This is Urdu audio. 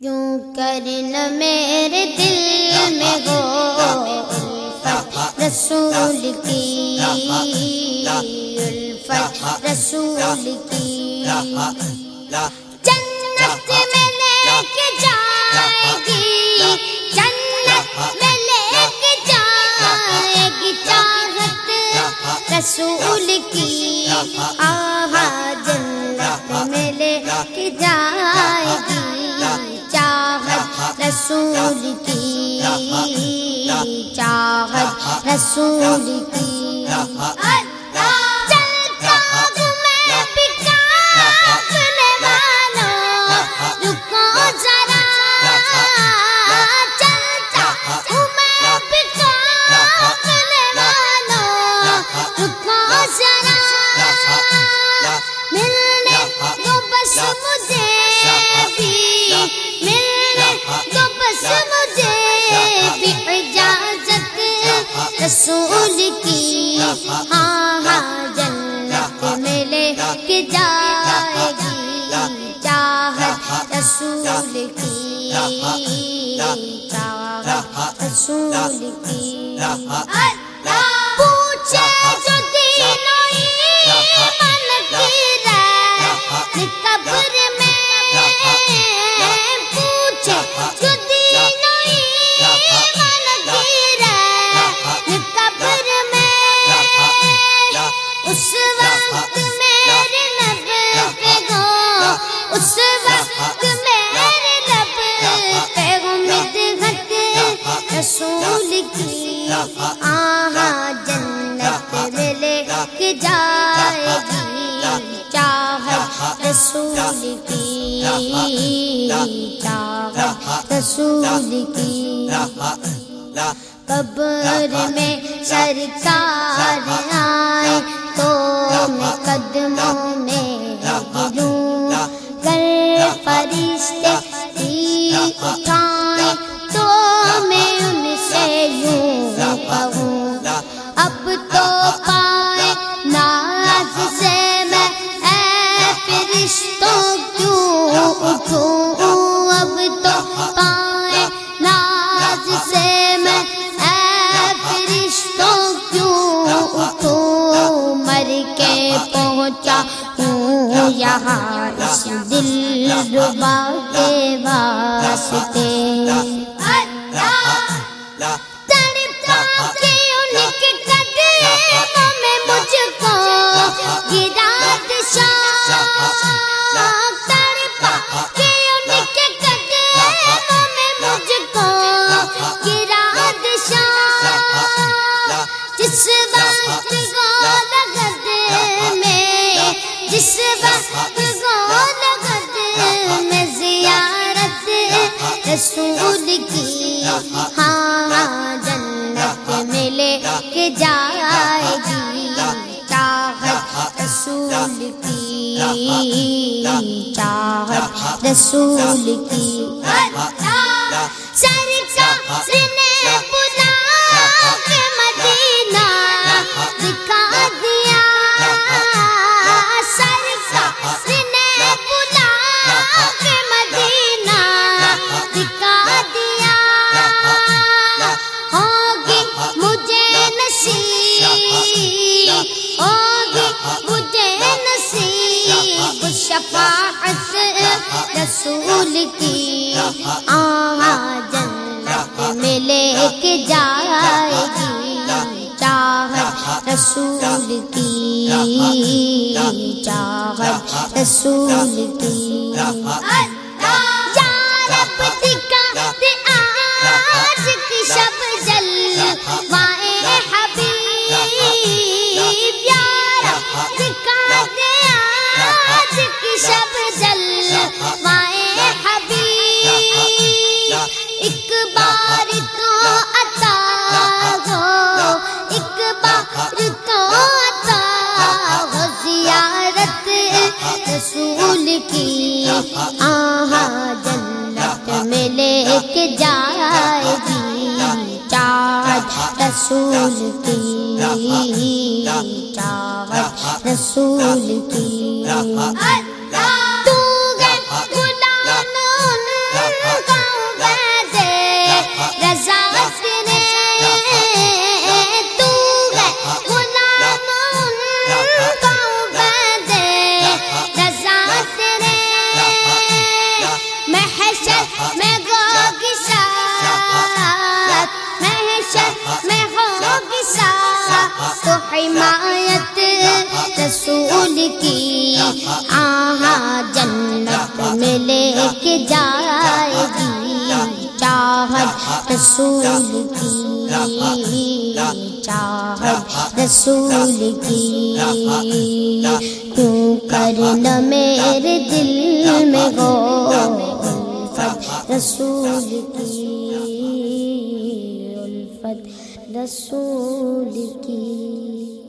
یوں کرنا میرے دل میں ہو الفت رسول کی الفت رسول کی جنت میں لے کے جائے گی جنت میں لے کے جائے گی چاہت رسول کی آہا رکو ذرا۔ ملنے دو بس مجھے۔ رسول کی جائے گی۔ چاہت رسول کی، چاہت رسول کی۔ قبر میں سرکار آئے تو میں قدموں میں گروں گر فرشتے تیر کیوں مر کے پہنچا ہوں یہاں اس دل ربا کے واسطے تڑپتا کے میں جس وقت گولگد میں زیارت رسول کی ہاں جنت میں لے کے جائے گی چاہت رسول کی چاہت رسول کی سرکار نے رسول کی چاہت رسول کی یا رب دکھا دے آج کی شب جل وائے حبیب یا رب دکھا دے آج کی شب جل وائے زیارت رسول کی۔ آہا، جنت میں لے کے جائے گی۔ چاہت رسول کی۔ چاہت رسول کی۔ حمایت رسول کی آہاں جنت میں لے کے جائے گی، چاہت رسول کی، چاہت رسول کی۔ کیوں کرنا میرے دل میں ہو الفت رسول کی، الفت رسول کی۔